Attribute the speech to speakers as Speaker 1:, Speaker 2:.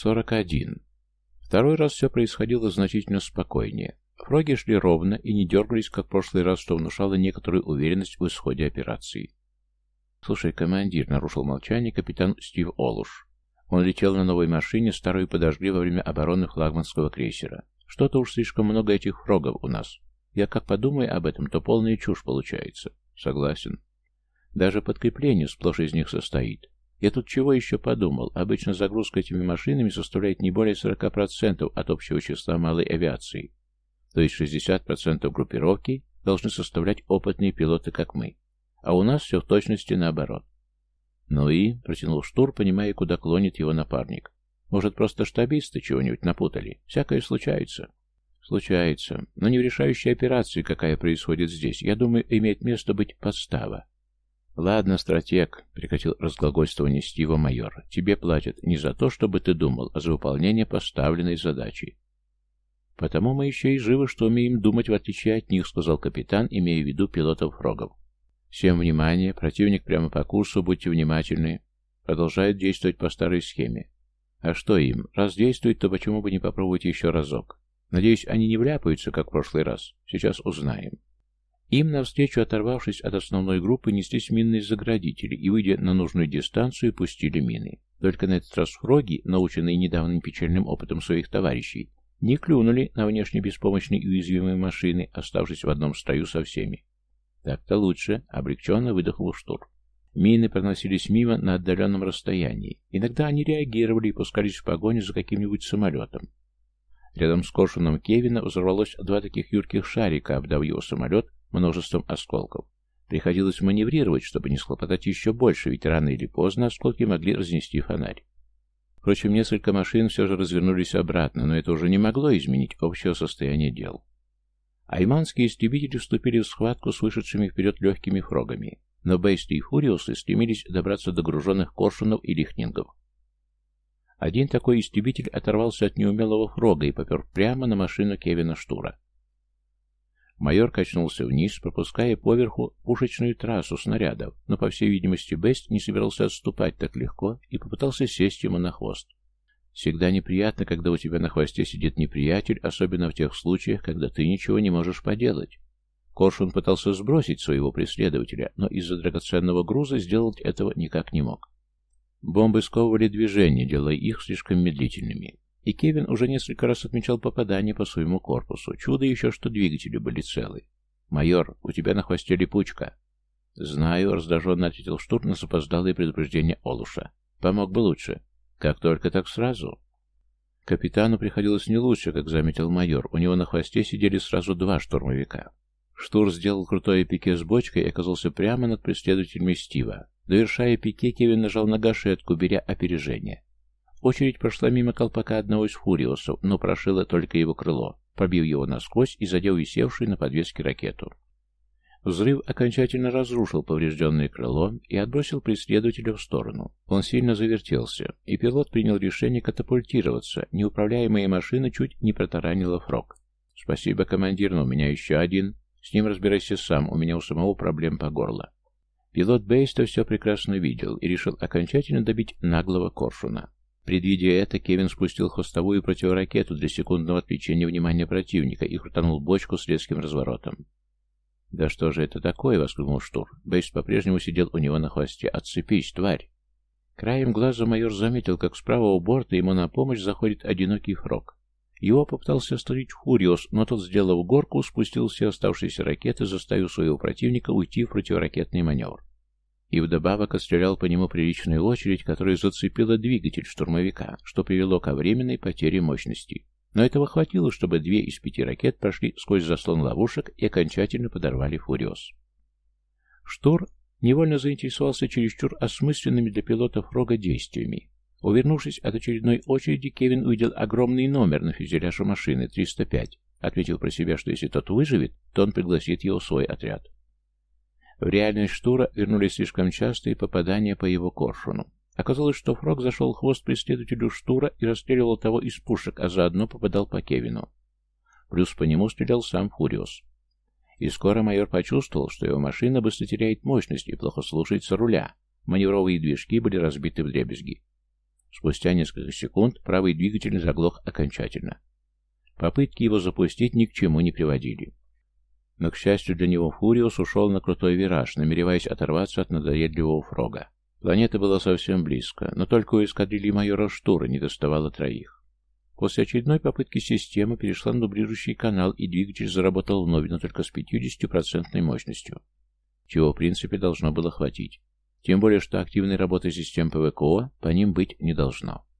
Speaker 1: 41. Второй раз все происходило значительно спокойнее. Фроги шли ровно и не дергались, как в прошлый раз, что внушало некоторую уверенность в исходе операции. «Слушай, командир», — нарушил молчание капитан Стив Олуш. Он летел на новой машине, старую подожгли во время обороны флагманского крейсера. Что-то уж слишком много этих фрогов у нас. Я как подумаю об этом, то полная чушь получается. Согласен. Даже подкрепление сплошь из них состоит. Я тут чего еще подумал? Обычно загрузка этими машинами составляет не более 40% от общего числа малой авиации. То есть 60% группировки должны составлять опытные пилоты, как мы. А у нас все в точности наоборот. Ну и, протянул Штур, понимая, куда клонит его напарник. Может, просто штабисты чего-нибудь напутали? Всякое случается. Случается. Но не в решающей операции, какая происходит здесь. Я думаю, имеет место быть подстава. «Ладно, стратег», — прекратил разглагольствование Стива майор. «Тебе платят не за то, чтобы ты думал, а за выполнение поставленной задачи». «Потому мы еще и живы, что умеем думать, в отличие от них», — сказал капитан, имея в виду пилотов-фрогов. «Всем внимание, противник прямо по курсу, будьте внимательны. Продолжает действовать по старой схеме. А что им? Раз действует, то почему бы не попробовать еще разок? Надеюсь, они не вляпаются, как в прошлый раз. Сейчас узнаем». Им навстречу, оторвавшись от основной группы, неслись минные заградители и, выйдя на нужную дистанцию, пустили мины. Только на этот раз фроги, наученные недавним печальным опытом своих товарищей, не клюнули на внешне беспомощные и уязвимые машины, оставшись в одном строю со всеми. Так-то лучше, облегченно выдохнул штур. Мины проносились мимо на отдаленном расстоянии. Иногда они реагировали и пускались в погоню за каким-нибудь самолетом. Рядом с коршуном Кевина взорвалось два таких юрких шарика, обдав его самолет множеством осколков. Приходилось маневрировать, чтобы не схлопотать еще больше, ведь рано или поздно осколки могли разнести фонарь. Впрочем, несколько машин все же развернулись обратно, но это уже не могло изменить общего состояния дел. Айманские истребители вступили в схватку с вышедшими вперед легкими фрогами, но Бейсты и Фуриусы стремились добраться до груженных коршунов и лихнингов. Один такой истребитель оторвался от неумелого фрога и попер прямо на машину Кевина Штура. Майор качнулся вниз, пропуская поверху пушечную трассу снарядов, но, по всей видимости, Бест не собирался отступать так легко и попытался сесть ему на хвост. Всегда неприятно, когда у тебя на хвосте сидит неприятель, особенно в тех случаях, когда ты ничего не можешь поделать. Коршун пытался сбросить своего преследователя, но из-за драгоценного груза сделать этого никак не мог. Бомбы сковывали движение, делая их слишком медлительными. И Кевин уже несколько раз отмечал попадания по своему корпусу. Чудо еще, что двигатели были целы. «Майор, у тебя на хвосте липучка». «Знаю», — раздраженно ответил Штур на запоздалое предупреждение Олуша. «Помог бы лучше». «Как только так сразу». Капитану приходилось не лучше, как заметил майор. У него на хвосте сидели сразу два штурмовика. Штур сделал крутое пике с бочкой и оказался прямо над преследователями Стива. Довершая пике, Кевин нажал на гашетку, беря опережение. Очередь прошла мимо колпака одного из фуриосов, но прошила только его крыло, пробив его насквозь и задев висевшую на подвеске ракету. Взрыв окончательно разрушил поврежденное крыло и отбросил преследователя в сторону. Он сильно завертелся, и пилот принял решение катапультироваться. Неуправляемая машина чуть не протаранила фрог. «Спасибо, командир, но у меня еще один. С ним разбирайся сам, у меня у самого проблем по горло». Пилот Бейста все прекрасно видел и решил окончательно добить наглого коршуна. Предвидя это, Кевин спустил хвостовую противоракету для секундного отвлечения внимания противника и крутанул бочку с резким разворотом. «Да что же это такое?» — воскликнул Штур. Бейст по-прежнему сидел у него на хвосте. «Отцепись, тварь!» Краем глаза майор заметил, как справа у борта ему на помощь заходит одинокий фрог. Его попытался остановить Фуриос, но тот, сделав горку, спустил все оставшиеся ракеты, заставив своего противника уйти в противоракетный маневр. И вдобавок отстрелял по нему приличную очередь, которая зацепила двигатель штурмовика, что привело ко временной потере мощности. Но этого хватило, чтобы две из пяти ракет прошли сквозь заслон ловушек и окончательно подорвали «Фуриос». Штур невольно заинтересовался чересчур осмысленными для пилотов рога действиями. Увернувшись от очередной очереди, Кевин увидел огромный номер на фюзеляже машины 305, отметив про себя, что если тот выживет, то он пригласит его в свой отряд. В реальность Штура вернулись слишком частые попадания по его коршуну. Оказалось, что Фрог зашел хвост преследователю Штура и расстреливал того из пушек, а заодно попадал по Кевину. Плюс по нему стрелял сам Фуриус. И скоро майор почувствовал, что его машина быстро теряет мощность и плохо слушается руля. Маневровые движки были разбиты в дребезги. Спустя несколько секунд правый двигатель заглох окончательно. Попытки его запустить ни к чему не приводили. Но, к счастью для него, Фуриус ушел на крутой вираж, намереваясь оторваться от надоедливого фрога. Планета была совсем близко, но только у эскадрильи майора Штура не доставало троих. После очередной попытки система перешла на дублирующий канал, и двигатель заработал вновь, но только с 50% мощностью, чего в принципе должно было хватить. Тем более, что активной работы систем ПВКО по ним быть не должно.